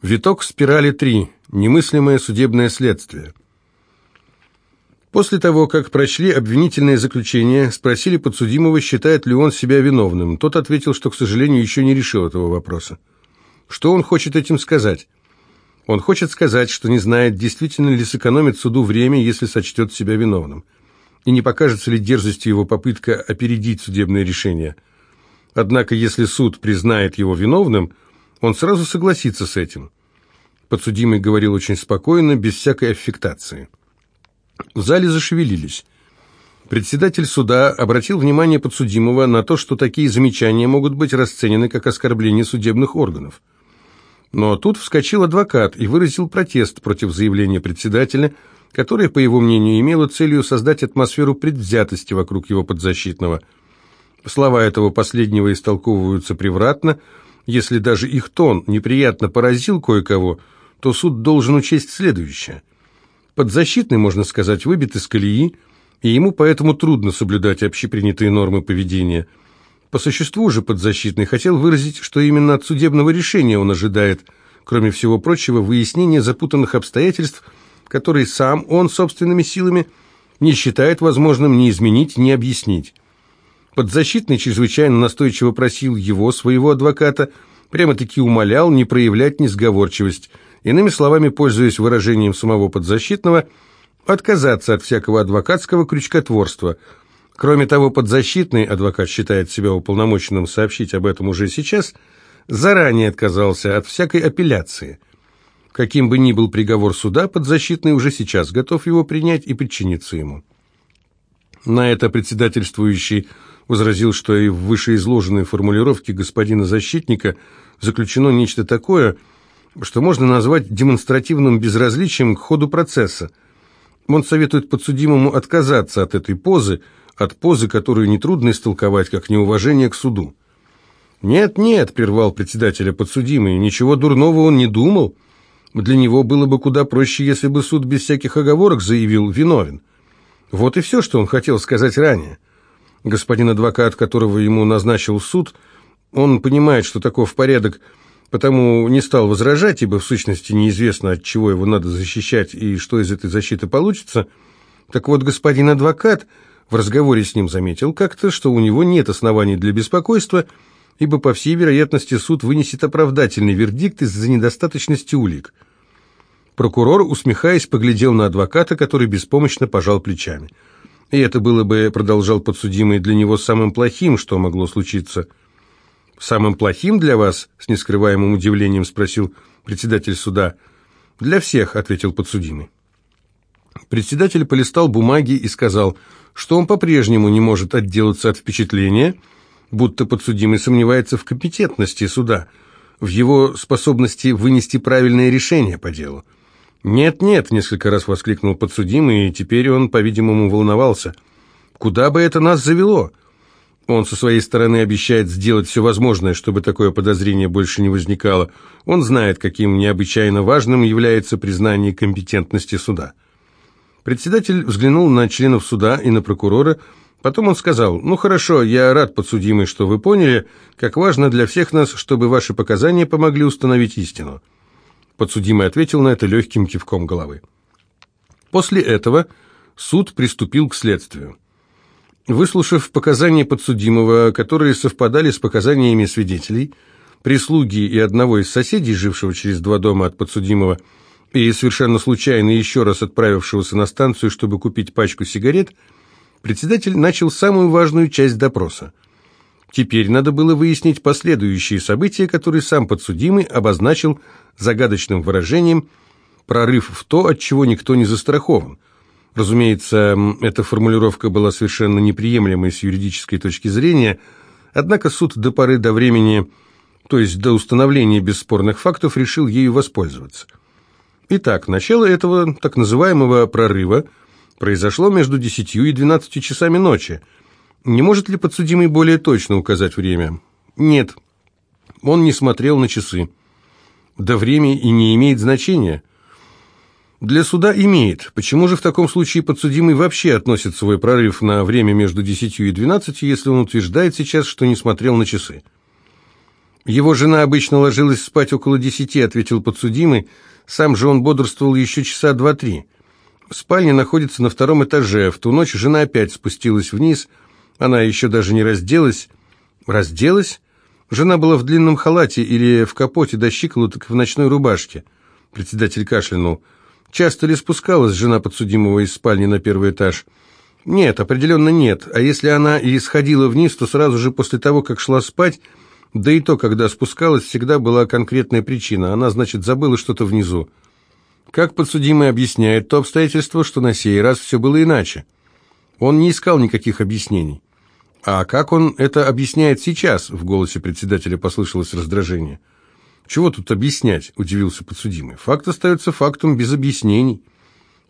Виток спирали 3. Немыслимое судебное следствие. После того, как прочли обвинительное заключение, спросили подсудимого, считает ли он себя виновным. Тот ответил, что, к сожалению, еще не решил этого вопроса. Что он хочет этим сказать? Он хочет сказать, что не знает, действительно ли сэкономит суду время, если сочтет себя виновным. И не покажется ли дерзостью его попытка опередить судебное решение. Однако, если суд признает его виновным – он сразу согласится с этим. Подсудимый говорил очень спокойно, без всякой аффектации. В зале зашевелились. Председатель суда обратил внимание подсудимого на то, что такие замечания могут быть расценены как оскорбление судебных органов. Но тут вскочил адвокат и выразил протест против заявления председателя, которое, по его мнению, имело целью создать атмосферу предвзятости вокруг его подзащитного. Слова этого последнего истолковываются превратно – если даже их тон неприятно поразил кое-кого, то суд должен учесть следующее. Подзащитный, можно сказать, выбит из колеи, и ему поэтому трудно соблюдать общепринятые нормы поведения. По существу же подзащитный хотел выразить, что именно от судебного решения он ожидает, кроме всего прочего, выяснения запутанных обстоятельств, которые сам он собственными силами не считает возможным ни изменить, ни объяснить. Подзащитный чрезвычайно настойчиво просил его, своего адвоката, прямо-таки умолял не проявлять несговорчивость, иными словами, пользуясь выражением самого подзащитного, отказаться от всякого адвокатского крючкотворства. Кроме того, подзащитный, адвокат считает себя уполномоченным сообщить об этом уже сейчас, заранее отказался от всякой апелляции. Каким бы ни был приговор суда, подзащитный уже сейчас готов его принять и подчиниться ему. На это председательствующий возразил, что и в вышеизложенной формулировке господина защитника заключено нечто такое, что можно назвать демонстративным безразличием к ходу процесса. Он советует подсудимому отказаться от этой позы, от позы, которую нетрудно истолковать как неуважение к суду. «Нет, нет», — прервал председателя подсудимый, — «ничего дурного он не думал. Для него было бы куда проще, если бы суд без всяких оговорок заявил «виновен». Вот и все, что он хотел сказать ранее. Господин адвокат, которого ему назначил суд, он понимает, что таков порядок, потому не стал возражать, ибо в сущности неизвестно, от чего его надо защищать и что из этой защиты получится. Так вот, господин адвокат в разговоре с ним заметил как-то, что у него нет оснований для беспокойства, ибо, по всей вероятности, суд вынесет оправдательный вердикт из-за недостаточности улик. Прокурор, усмехаясь, поглядел на адвоката, который беспомощно пожал плечами. И это было бы, продолжал подсудимый, для него самым плохим, что могло случиться. «Самым плохим для вас?» — с нескрываемым удивлением спросил председатель суда. «Для всех», — ответил подсудимый. Председатель полистал бумаги и сказал, что он по-прежнему не может отделаться от впечатления, будто подсудимый сомневается в компетентности суда, в его способности вынести правильное решение по делу. «Нет-нет», — несколько раз воскликнул подсудимый, и теперь он, по-видимому, волновался. «Куда бы это нас завело?» Он со своей стороны обещает сделать все возможное, чтобы такое подозрение больше не возникало. Он знает, каким необычайно важным является признание компетентности суда. Председатель взглянул на членов суда и на прокурора, потом он сказал, «Ну хорошо, я рад, подсудимый, что вы поняли, как важно для всех нас, чтобы ваши показания помогли установить истину». Подсудимый ответил на это легким кивком головы. После этого суд приступил к следствию. Выслушав показания подсудимого, которые совпадали с показаниями свидетелей, прислуги и одного из соседей, жившего через два дома от подсудимого, и совершенно случайно еще раз отправившегося на станцию, чтобы купить пачку сигарет, председатель начал самую важную часть допроса – Теперь надо было выяснить последующие события, которые сам подсудимый обозначил загадочным выражением «прорыв в то, от чего никто не застрахован». Разумеется, эта формулировка была совершенно неприемлемой с юридической точки зрения, однако суд до поры до времени, то есть до установления бесспорных фактов, решил ею воспользоваться. Итак, начало этого так называемого «прорыва» произошло между 10 и 12 часами ночи – не может ли подсудимый более точно указать время? Нет. Он не смотрел на часы. Да время и не имеет значения. Для суда имеет. Почему же в таком случае подсудимый вообще относит свой прорыв на время между 10 и 12, если он утверждает сейчас, что не смотрел на часы? Его жена обычно ложилась спать около десяти, ответил подсудимый. Сам же он бодрствовал еще часа два-три. Спальня находится на втором этаже. В ту ночь жена опять спустилась вниз. Она еще даже не разделась. Разделась? Жена была в длинном халате или в капоте до щиколоток в ночной рубашке. Председатель кашлянул. Часто ли спускалась жена подсудимого из спальни на первый этаж? Нет, определенно нет. А если она и сходила вниз, то сразу же после того, как шла спать, да и то, когда спускалась, всегда была конкретная причина. Она, значит, забыла что-то внизу. Как подсудимый объясняет то обстоятельство, что на сей раз все было иначе. Он не искал никаких объяснений. «А как он это объясняет сейчас?» В голосе председателя послышалось раздражение. «Чего тут объяснять?» – удивился подсудимый. «Факт остается фактом без объяснений».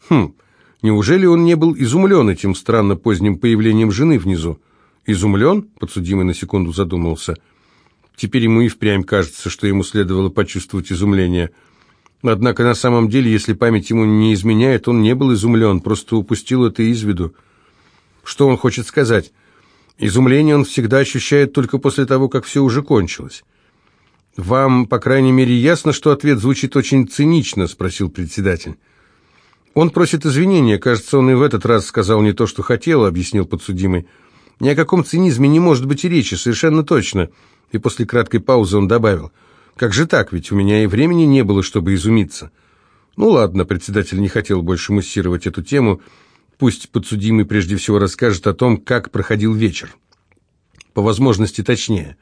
«Хм, неужели он не был изумлен этим странно поздним появлением жены внизу?» «Изумлен?» – подсудимый на секунду задумался. Теперь ему и впрямь кажется, что ему следовало почувствовать изумление. Однако на самом деле, если память ему не изменяет, он не был изумлен, просто упустил это из виду. Что он хочет сказать? Изумление он всегда ощущает только после того, как все уже кончилось. «Вам, по крайней мере, ясно, что ответ звучит очень цинично?» – спросил председатель. «Он просит извинения. Кажется, он и в этот раз сказал не то, что хотел», – объяснил подсудимый. «Ни о каком цинизме не может быть и речи, совершенно точно». И после краткой паузы он добавил. «Как же так? Ведь у меня и времени не было, чтобы изумиться». «Ну ладно», – председатель не хотел больше муссировать эту тему – Пусть подсудимый прежде всего расскажет о том, как проходил вечер. По возможности точнее.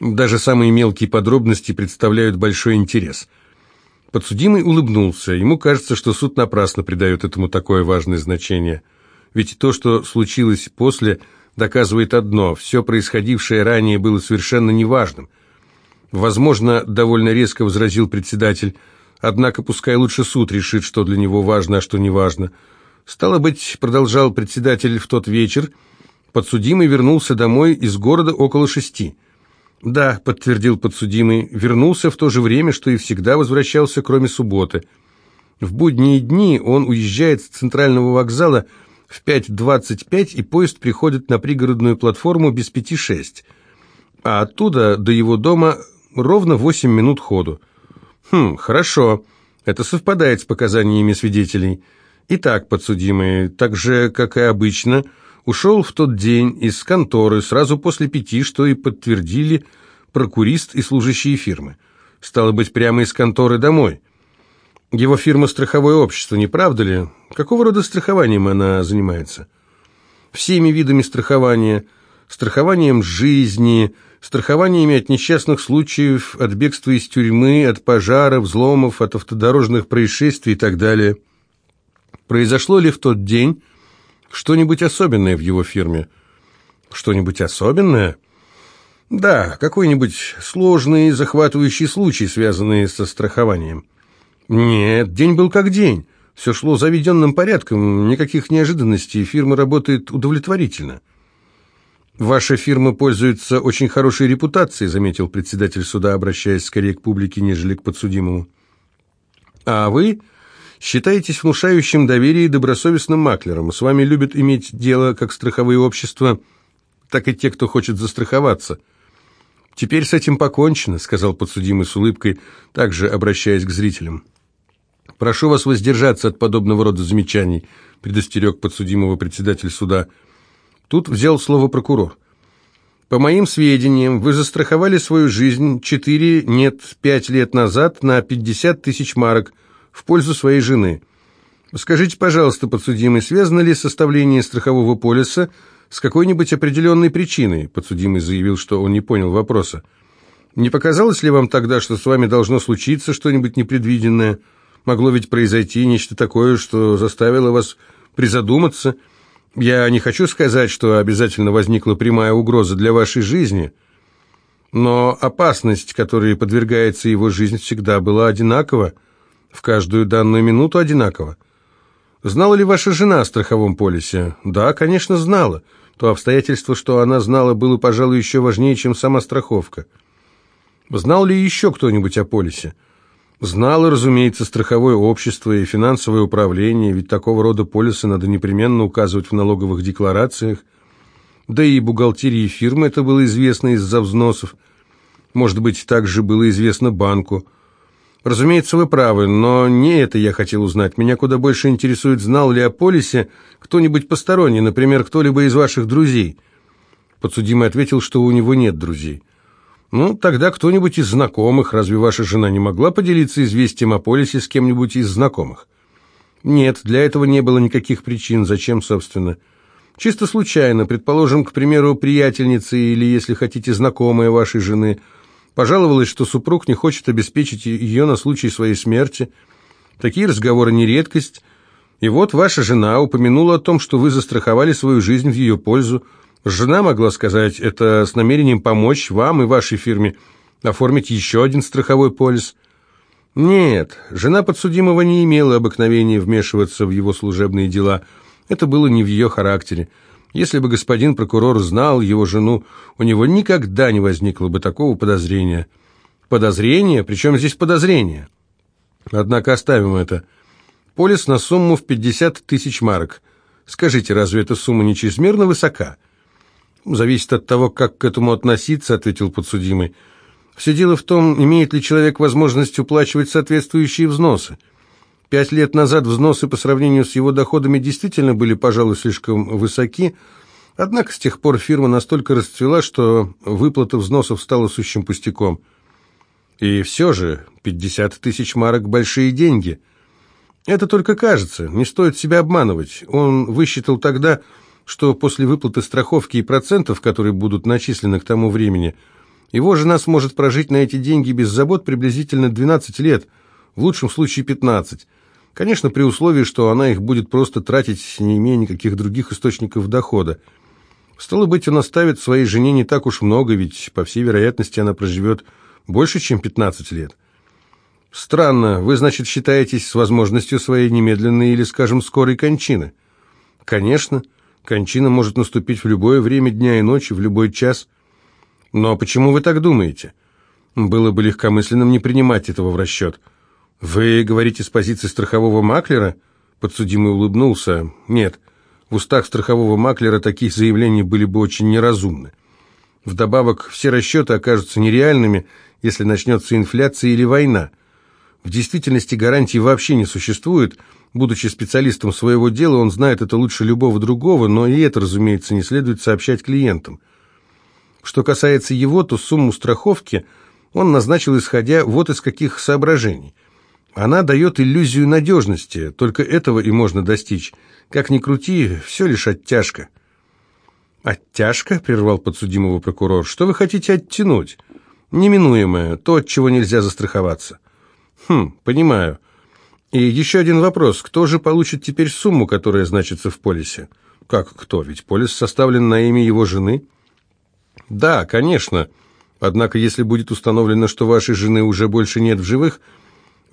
Даже самые мелкие подробности представляют большой интерес. Подсудимый улыбнулся. Ему кажется, что суд напрасно придает этому такое важное значение. Ведь то, что случилось после, доказывает одно. Все происходившее ранее было совершенно неважным. Возможно, довольно резко возразил председатель, однако пускай лучше суд решит, что для него важно, а что не важно – Стало быть, продолжал председатель в тот вечер, подсудимый вернулся домой из города около шести. Да, подтвердил подсудимый, вернулся в то же время, что и всегда возвращался, кроме субботы. В будние дни он уезжает с центрального вокзала в 5.25, и поезд приходит на пригородную платформу без пяти шесть. А оттуда до его дома ровно восемь минут ходу. Хм, хорошо. Это совпадает с показаниями свидетелей. Итак, подсудимый, так же, как и обычно, ушел в тот день из конторы сразу после пяти, что и подтвердили прокурист и служащие фирмы. Стало быть, прямо из конторы домой. Его фирма «Страховое общество», не правда ли? Какого рода страхованием она занимается? Всеми видами страхования. Страхованием жизни, страхованиями от несчастных случаев, от бегства из тюрьмы, от пожаров, взломов, от автодорожных происшествий и так далее – Произошло ли в тот день что-нибудь особенное в его фирме? Что-нибудь особенное? Да, какой-нибудь сложный, захватывающий случай, связанный со страхованием. Нет, день был как день. Все шло заведенным порядком, никаких неожиданностей, фирма работает удовлетворительно. «Ваша фирма пользуется очень хорошей репутацией», заметил председатель суда, обращаясь скорее к публике, нежели к подсудимому. «А вы Считаетесь внушающим доверие и добросовестным маклером. С вами любят иметь дело как страховые общества, так и те, кто хочет застраховаться. «Теперь с этим покончено», — сказал подсудимый с улыбкой, также обращаясь к зрителям. «Прошу вас воздержаться от подобного рода замечаний», — предостерег подсудимого председатель суда. Тут взял слово прокурор. «По моим сведениям, вы застраховали свою жизнь четыре, нет, пять лет назад на пятьдесят тысяч марок, в пользу своей жены. Скажите, пожалуйста, подсудимый, связано ли составление страхового полиса с какой-нибудь определенной причиной? Подсудимый заявил, что он не понял вопроса. Не показалось ли вам тогда, что с вами должно случиться что-нибудь непредвиденное? Могло ведь произойти нечто такое, что заставило вас призадуматься? Я не хочу сказать, что обязательно возникла прямая угроза для вашей жизни, но опасность, которой подвергается его жизнь, всегда была одинакова – в каждую данную минуту одинаково. Знала ли ваша жена о страховом полисе? Да, конечно, знала. То обстоятельство, что она знала, было, пожалуй, еще важнее, чем сама страховка. Знал ли еще кто-нибудь о полисе? Знало, разумеется, страховое общество и финансовое управление, ведь такого рода полисы надо непременно указывать в налоговых декларациях. Да и бухгалтерии фирмы это было известно из-за взносов. Может быть, также было известно банку. Разумеется, вы правы, но не это я хотел узнать. Меня куда больше интересует, знал ли о полисе кто-нибудь посторонний, например, кто-либо из ваших друзей. Подсудимый ответил, что у него нет друзей. Ну, тогда кто-нибудь из знакомых. Разве ваша жена не могла поделиться известием о полисе с кем-нибудь из знакомых? Нет, для этого не было никаких причин. Зачем, собственно? Чисто случайно, предположим, к примеру, приятельница или, если хотите, знакомая вашей жены, пожаловалась, что супруг не хочет обеспечить ее на случай своей смерти. Такие разговоры не редкость. И вот ваша жена упомянула о том, что вы застраховали свою жизнь в ее пользу, Жена могла сказать это с намерением помочь вам и вашей фирме оформить еще один страховой полис. Нет, жена подсудимого не имела обыкновения вмешиваться в его служебные дела. Это было не в ее характере. Если бы господин прокурор знал его жену, у него никогда не возникло бы такого подозрения. Подозрение? Причем здесь подозрение? Однако оставим это. Полис на сумму в 50 тысяч марок. Скажите, разве эта сумма не чрезмерно высока? «Зависит от того, как к этому относиться», — ответил подсудимый. «Все дело в том, имеет ли человек возможность уплачивать соответствующие взносы. Пять лет назад взносы по сравнению с его доходами действительно были, пожалуй, слишком высоки, однако с тех пор фирма настолько расцвела, что выплата взносов стала сущим пустяком. И все же 50 тысяч марок – большие деньги. Это только кажется, не стоит себя обманывать. Он высчитал тогда что после выплаты страховки и процентов, которые будут начислены к тому времени, его жена сможет прожить на эти деньги без забот приблизительно 12 лет, в лучшем случае 15. Конечно, при условии, что она их будет просто тратить, не имея никаких других источников дохода. Стало быть, он оставит своей жене не так уж много, ведь, по всей вероятности, она проживет больше, чем 15 лет. Странно, вы, значит, считаетесь с возможностью своей немедленной или, скажем, скорой кончины? Конечно. Кончина может наступить в любое время дня и ночи, в любой час. Но почему вы так думаете? Было бы легкомысленным не принимать этого в расчет. Вы говорите с позиции страхового маклера? Подсудимый улыбнулся. Нет, в устах страхового маклера такие заявления были бы очень неразумны. Вдобавок, все расчеты окажутся нереальными, если начнется инфляция или война. В действительности гарантий вообще не существует – Будучи специалистом своего дела, он знает это лучше любого другого, но и это, разумеется, не следует сообщать клиентам. Что касается его, то сумму страховки он назначил, исходя вот из каких соображений. Она дает иллюзию надежности, только этого и можно достичь. Как ни крути, все лишь оттяжка. «Оттяжка?» — прервал подсудимого прокурор. «Что вы хотите оттянуть?» «Неминуемое, то, от чего нельзя застраховаться». «Хм, понимаю. И еще один вопрос. Кто же получит теперь сумму, которая значится в полисе? Как кто? Ведь полис составлен на имя его жены. Да, конечно. Однако, если будет установлено, что вашей жены уже больше нет в живых,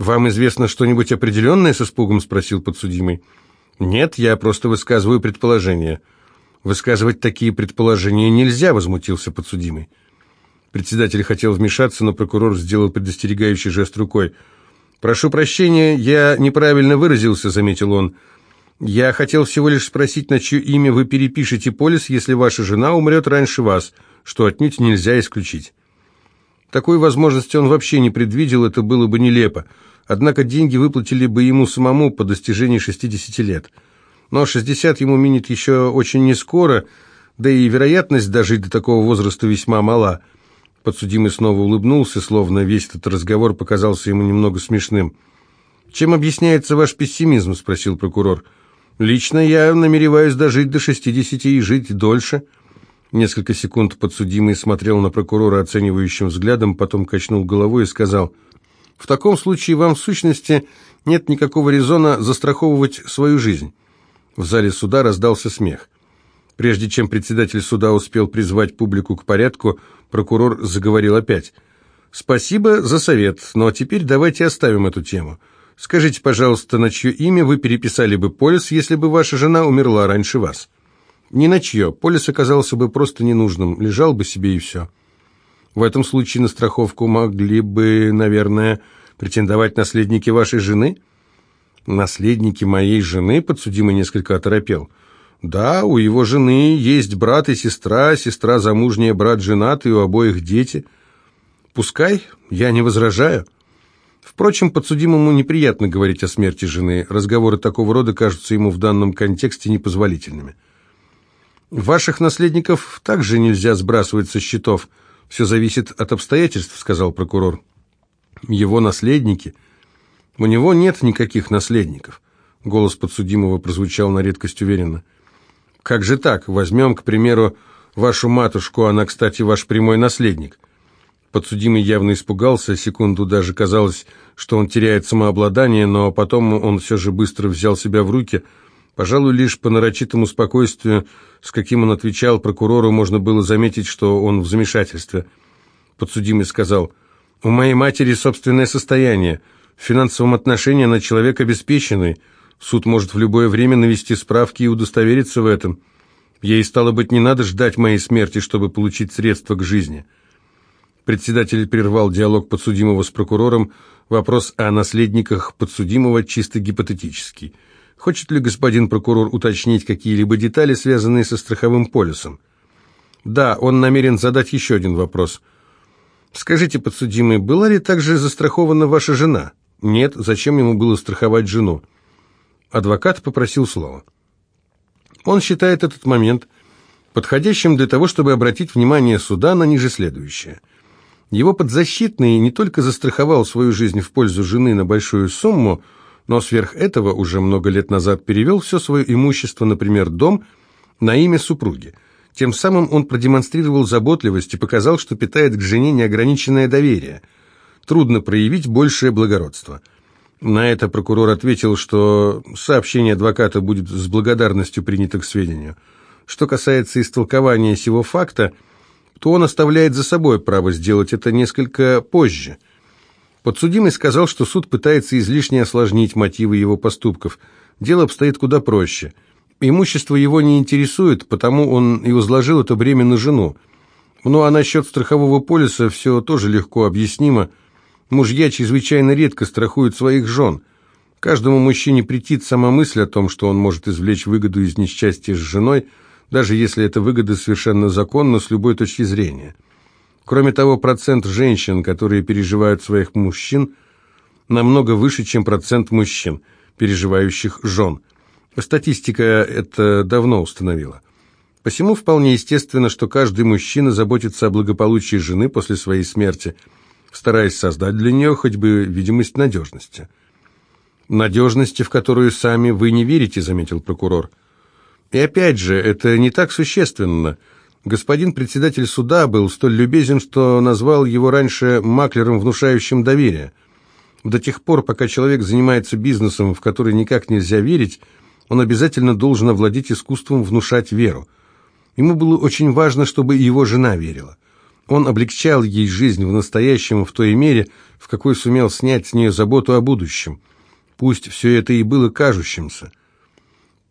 вам известно что-нибудь определенное, с испугом спросил подсудимый. Нет, я просто высказываю предположение. Высказывать такие предположения нельзя, возмутился подсудимый. Председатель хотел вмешаться, но прокурор сделал предостерегающий жест рукой – «Прошу прощения, я неправильно выразился», — заметил он. «Я хотел всего лишь спросить, на чье имя вы перепишете полис, если ваша жена умрет раньше вас, что отнюдь нельзя исключить». Такой возможности он вообще не предвидел, это было бы нелепо. Однако деньги выплатили бы ему самому по достижении 60 лет. Но 60 ему минит еще очень нескоро, да и вероятность дожить до такого возраста весьма мала – Подсудимый снова улыбнулся, словно весь этот разговор показался ему немного смешным. «Чем объясняется ваш пессимизм?» – спросил прокурор. «Лично я намереваюсь дожить до шестидесяти и жить дольше». Несколько секунд подсудимый смотрел на прокурора оценивающим взглядом, потом качнул головой и сказал, «В таком случае вам в сущности нет никакого резона застраховывать свою жизнь». В зале суда раздался смех. Прежде чем председатель суда успел призвать публику к порядку, прокурор заговорил опять. «Спасибо за совет, но теперь давайте оставим эту тему. Скажите, пожалуйста, на чье имя вы переписали бы полис, если бы ваша жена умерла раньше вас?» «Ни на чье. Полис оказался бы просто ненужным, лежал бы себе и все». «В этом случае на страховку могли бы, наверное, претендовать наследники вашей жены?» «Наследники моей жены?» — подсудимый несколько оторопел – да, у его жены есть брат и сестра, сестра замужняя, брат женат, и у обоих дети. «Пускай, я не возражаю». Впрочем, подсудимому неприятно говорить о смерти жены. Разговоры такого рода кажутся ему в данном контексте непозволительными. «Ваших наследников также нельзя сбрасывать со счетов. Все зависит от обстоятельств», — сказал прокурор. «Его наследники? У него нет никаких наследников». Голос подсудимого прозвучал на редкость уверенно. «Как же так? Возьмем, к примеру, вашу матушку, она, кстати, ваш прямой наследник». Подсудимый явно испугался, секунду даже казалось, что он теряет самообладание, но потом он все же быстро взял себя в руки. Пожалуй, лишь по нарочитому спокойствию, с каким он отвечал прокурору, можно было заметить, что он в замешательстве. Подсудимый сказал, «У моей матери собственное состояние. В финансовом отношении она человек обеспеченный. Суд может в любое время навести справки и удостовериться в этом. Ей, стало быть, не надо ждать моей смерти, чтобы получить средства к жизни». Председатель прервал диалог подсудимого с прокурором. Вопрос о наследниках подсудимого чисто гипотетический. Хочет ли господин прокурор уточнить какие-либо детали, связанные со страховым полисом? Да, он намерен задать еще один вопрос. Скажите, подсудимый, была ли также застрахована ваша жена? Нет, зачем ему было страховать жену? Адвокат попросил слова. Он считает этот момент подходящим для того, чтобы обратить внимание суда на ниже следующее – его подзащитный не только застраховал свою жизнь в пользу жены на большую сумму, но сверх этого уже много лет назад перевел все свое имущество, например, дом, на имя супруги. Тем самым он продемонстрировал заботливость и показал, что питает к жене неограниченное доверие. Трудно проявить большее благородство. На это прокурор ответил, что сообщение адвоката будет с благодарностью принято к сведению. Что касается истолкования сего факта – то он оставляет за собой право сделать это несколько позже. Подсудимый сказал, что суд пытается излишне осложнить мотивы его поступков. Дело обстоит куда проще. Имущество его не интересует, потому он и возложил это бремя на жену. Ну а насчет страхового полиса все тоже легко объяснимо. Мужья чрезвычайно редко страхуют своих жен. Каждому мужчине претит сама мысль о том, что он может извлечь выгоду из несчастья с женой – даже если эта выгода совершенно законна с любой точки зрения. Кроме того, процент женщин, которые переживают своих мужчин, намного выше, чем процент мужчин, переживающих жен. Статистика это давно установила. Посему вполне естественно, что каждый мужчина заботится о благополучии жены после своей смерти, стараясь создать для нее хоть бы видимость надежности. «Надежности, в которую сами вы не верите», — заметил прокурор. И опять же, это не так существенно. Господин председатель суда был столь любезен, что назвал его раньше маклером, внушающим доверие. До тех пор, пока человек занимается бизнесом, в который никак нельзя верить, он обязательно должен овладеть искусством внушать веру. Ему было очень важно, чтобы его жена верила. Он облегчал ей жизнь в настоящем в той мере, в какой сумел снять с нее заботу о будущем. Пусть все это и было кажущимся –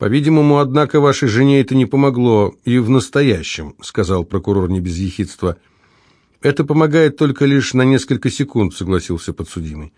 «По-видимому, однако, вашей жене это не помогло и в настоящем», — сказал прокурор не без ехидства. «Это помогает только лишь на несколько секунд», — согласился подсудимый.